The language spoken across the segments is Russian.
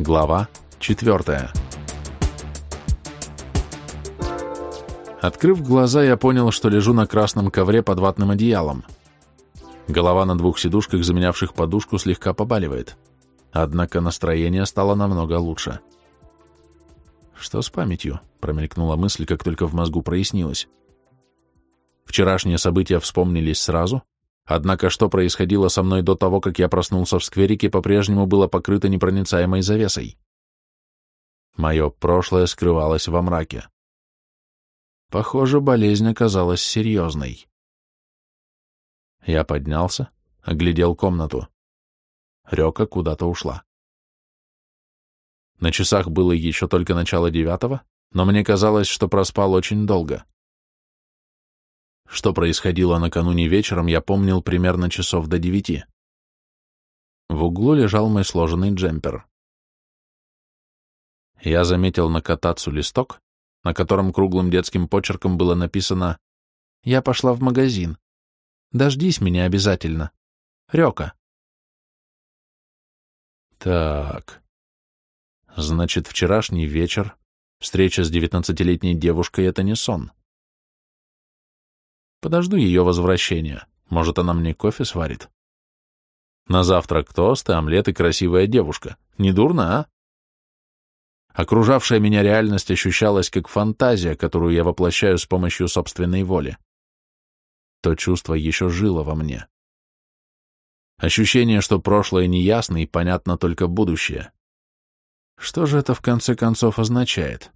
Глава 4. Открыв глаза, я понял, что лежу на красном ковре под ватным одеялом. Голова на двух сидушках, заменявших подушку, слегка побаливает. Однако настроение стало намного лучше. «Что с памятью?» — промелькнула мысль, как только в мозгу прояснилось. Вчерашние события вспомнились сразу, Однако что происходило со мной до того, как я проснулся в скверике, по-прежнему было покрыто непроницаемой завесой. Мое прошлое скрывалось во мраке. Похоже, болезнь оказалась серьезной. Я поднялся, оглядел комнату. Река куда-то ушла. На часах было еще только начало девятого, но мне казалось, что проспал очень долго. Что происходило накануне вечером, я помнил примерно часов до девяти. В углу лежал мой сложенный джемпер. Я заметил на катацу листок, на котором круглым детским почерком было написано «Я пошла в магазин. Дождись меня обязательно. Река». Так. Значит, вчерашний вечер, встреча с девятнадцатилетней девушкой — это не сон. Подожду ее возвращения. Может, она мне кофе сварит. На завтрак тосты, омлет и красивая девушка. Не дурно, а? Окружавшая меня реальность ощущалась как фантазия, которую я воплощаю с помощью собственной воли. То чувство еще жило во мне. Ощущение, что прошлое неясно и понятно только будущее. Что же это в конце концов означает?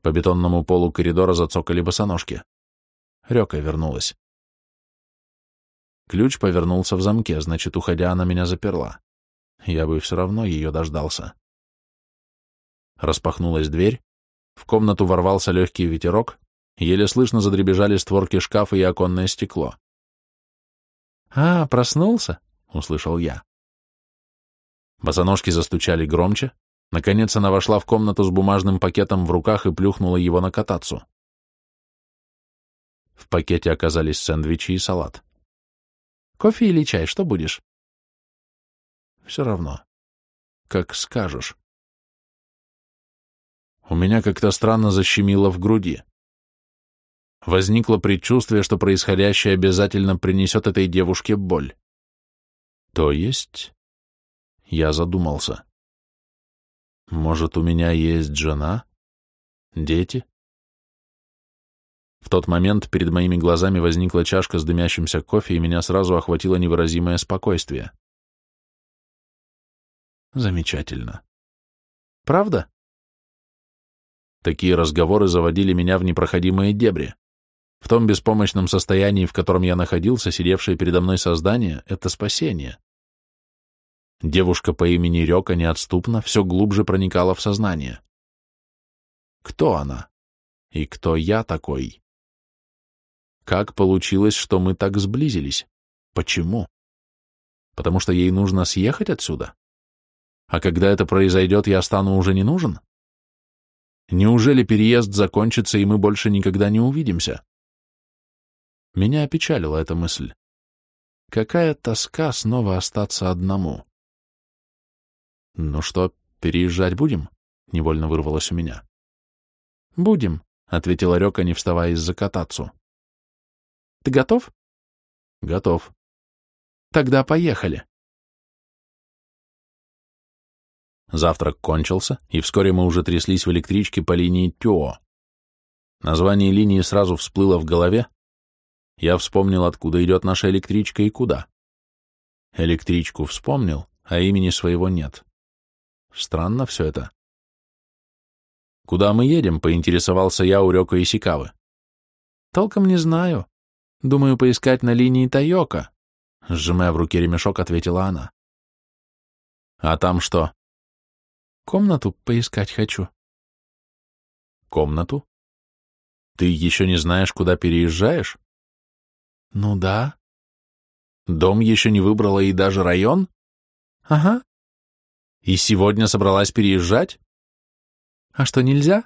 По бетонному полу коридора зацокали босоножки. Река вернулась. Ключ повернулся в замке, значит, уходя, она меня заперла. Я бы все равно ее дождался. Распахнулась дверь, в комнату ворвался легкий ветерок, еле слышно задребежали створки шкафа и оконное стекло. «А, проснулся?» — услышал я. Босоножки застучали громче. Наконец она вошла в комнату с бумажным пакетом в руках и плюхнула его на катацу. В пакете оказались сэндвичи и салат. «Кофе или чай, что будешь?» «Все равно. Как скажешь». У меня как-то странно защемило в груди. Возникло предчувствие, что происходящее обязательно принесет этой девушке боль. То есть... Я задумался. Может, у меня есть жена? Дети? В тот момент перед моими глазами возникла чашка с дымящимся кофе, и меня сразу охватило невыразимое спокойствие. Замечательно. Правда? Такие разговоры заводили меня в непроходимые дебри. В том беспомощном состоянии, в котором я находился, сидевшее передо мной создание — это спасение. Девушка по имени Рёка неотступно все глубже проникала в сознание. Кто она? И кто я такой? Как получилось, что мы так сблизились? Почему? Потому что ей нужно съехать отсюда? А когда это произойдет, я стану уже не нужен? Неужели переезд закончится, и мы больше никогда не увидимся? Меня опечалила эта мысль. Какая тоска снова остаться одному. «Ну что, переезжать будем?» — невольно вырвалось у меня. «Будем», — ответила Рёка, не вставая из-за катацу. Ты готов? Готов. Тогда поехали. Завтрак кончился, и вскоре мы уже тряслись в электричке по линии ТЮО. Название линии сразу всплыло в голове. Я вспомнил, откуда идет наша электричка и куда. Электричку вспомнил, а имени своего нет. Странно все это. «Куда мы едем?» — поинтересовался я у Рёка Исикавы. «Толком не знаю. Думаю, поискать на линии Тайока. Сжимая в руке ремешок, ответила она. А там что? Комнату поискать хочу. Комнату? Ты еще не знаешь, куда переезжаешь? Ну да. Дом еще не выбрала и даже район? Ага. И сегодня собралась переезжать? А что, нельзя?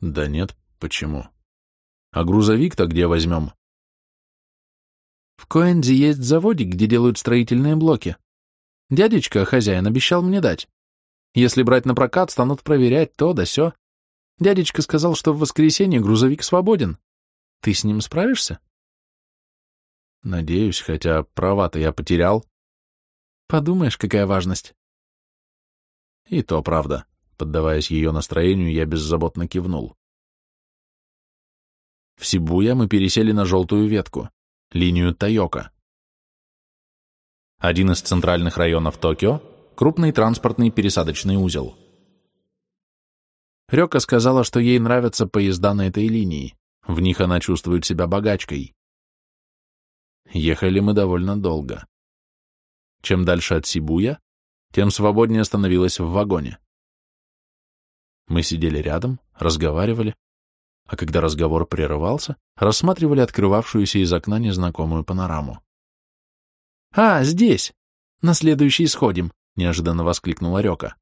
Да нет, почему? А грузовик-то где возьмем? В Коэнзе есть заводик, где делают строительные блоки. Дядечка, хозяин, обещал мне дать. Если брать на прокат, станут проверять то да сё. Дядечка сказал, что в воскресенье грузовик свободен. Ты с ним справишься? Надеюсь, хотя права-то я потерял. Подумаешь, какая важность. И то правда. Поддаваясь ее настроению, я беззаботно кивнул. В Сибуя мы пересели на желтую ветку, линию Тайока. Один из центральных районов Токио, крупный транспортный пересадочный узел. Рёка сказала, что ей нравятся поезда на этой линии, в них она чувствует себя богачкой. Ехали мы довольно долго. Чем дальше от Сибуя, тем свободнее становилось в вагоне. Мы сидели рядом, разговаривали, а когда разговор прерывался, рассматривали открывавшуюся из окна незнакомую панораму. «А, здесь! На следующий сходим!» — неожиданно воскликнула Рёка.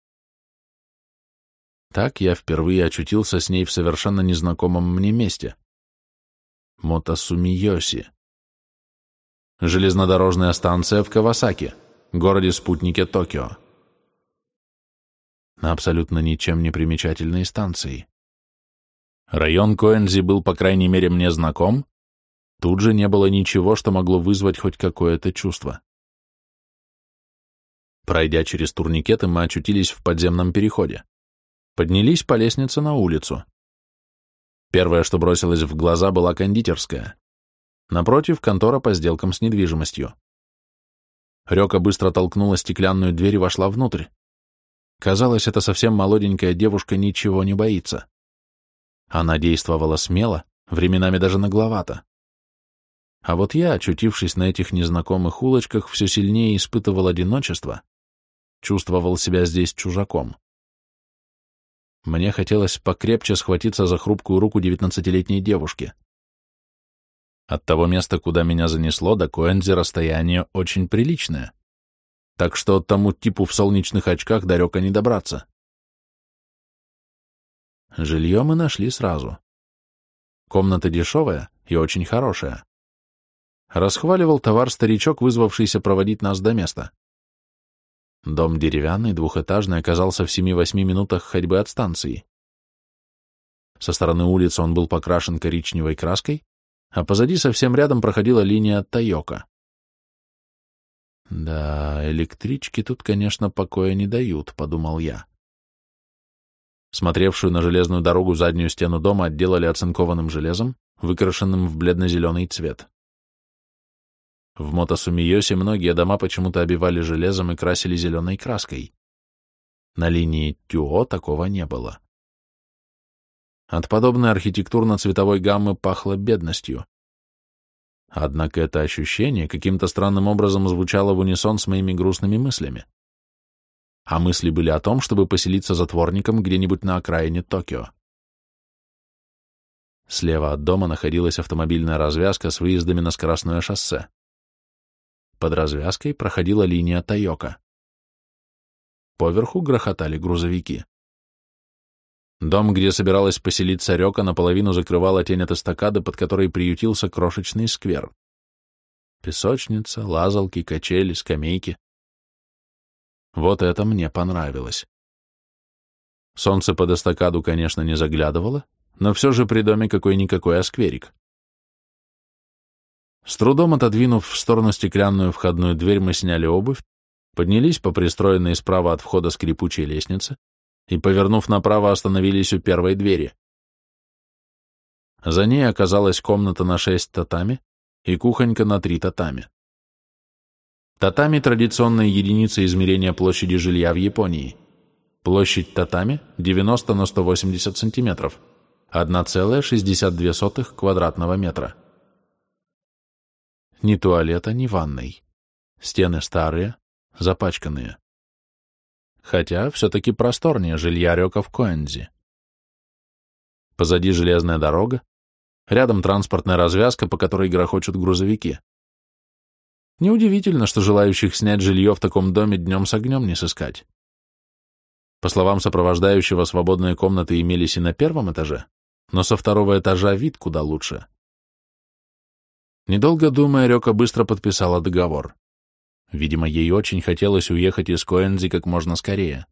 Так я впервые очутился с ней в совершенно незнакомом мне месте. Мотосумиоси. Железнодорожная станция в Кавасаки, городе-спутнике Токио. На абсолютно ничем не примечательной станции. Район Коэнзи был, по крайней мере, мне знаком, тут же не было ничего, что могло вызвать хоть какое-то чувство. Пройдя через турникеты, мы очутились в подземном переходе. Поднялись по лестнице на улицу. Первое, что бросилось в глаза, была кондитерская. Напротив, контора по сделкам с недвижимостью. Рёка быстро толкнула стеклянную дверь и вошла внутрь. Казалось, эта совсем молоденькая девушка ничего не боится. Она действовала смело, временами даже нагловато. А вот я, очутившись на этих незнакомых улочках, все сильнее испытывал одиночество, чувствовал себя здесь чужаком. Мне хотелось покрепче схватиться за хрупкую руку девятнадцатилетней девушки. От того места, куда меня занесло, до Коэнзи расстояние очень приличное, так что тому типу в солнечных очках далеко не добраться. Жилье мы нашли сразу. Комната дешевая и очень хорошая. Расхваливал товар старичок, вызвавшийся проводить нас до места. Дом деревянный, двухэтажный, оказался в семи-восьми минутах ходьбы от станции. Со стороны улицы он был покрашен коричневой краской, а позади совсем рядом проходила линия Тайока. «Да, электрички тут, конечно, покоя не дают», — подумал я. Смотревшую на железную дорогу заднюю стену дома отделали оцинкованным железом, выкрашенным в бледно-зеленый цвет. В Мотосумиосе многие дома почему-то обивали железом и красили зеленой краской. На линии Тюо такого не было. От подобной архитектурно-цветовой гаммы пахло бедностью. Однако это ощущение каким-то странным образом звучало в унисон с моими грустными мыслями. А мысли были о том, чтобы поселиться затворником где-нибудь на окраине Токио. Слева от дома находилась автомобильная развязка с выездами на скоростное шоссе. Под развязкой проходила линия Тайока. Поверху грохотали грузовики. Дом, где собиралась поселиться Рёка, наполовину закрывала тень от эстакады, под которой приютился крошечный сквер. Песочница, лазалки, качели, скамейки. Вот это мне понравилось. Солнце под эстакаду, конечно, не заглядывало, но все же при доме какой-никакой оскверик. С трудом отодвинув в сторону стеклянную входную дверь, мы сняли обувь, поднялись по пристроенной справа от входа скрипучей лестнице, и, повернув направо, остановились у первой двери. За ней оказалась комната на шесть татами и кухонька на три татами. Татами – традиционная единица измерения площади жилья в Японии. Площадь татами – 90 на 180 сантиметров, 1,62 квадратного метра. Ни туалета, ни ванной. Стены старые, запачканные хотя все-таки просторнее жилья Рёка в Коэнзи. Позади железная дорога, рядом транспортная развязка, по которой грохочут грузовики. Неудивительно, что желающих снять жилье в таком доме днем с огнем не сыскать. По словам сопровождающего, свободные комнаты имелись и на первом этаже, но со второго этажа вид куда лучше. Недолго думая, Рёка быстро подписала договор. Видимо, ей очень хотелось уехать из Коэнзи как можно скорее.